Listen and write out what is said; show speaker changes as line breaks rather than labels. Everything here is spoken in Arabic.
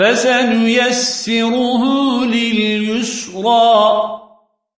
فسنيسره لليسرى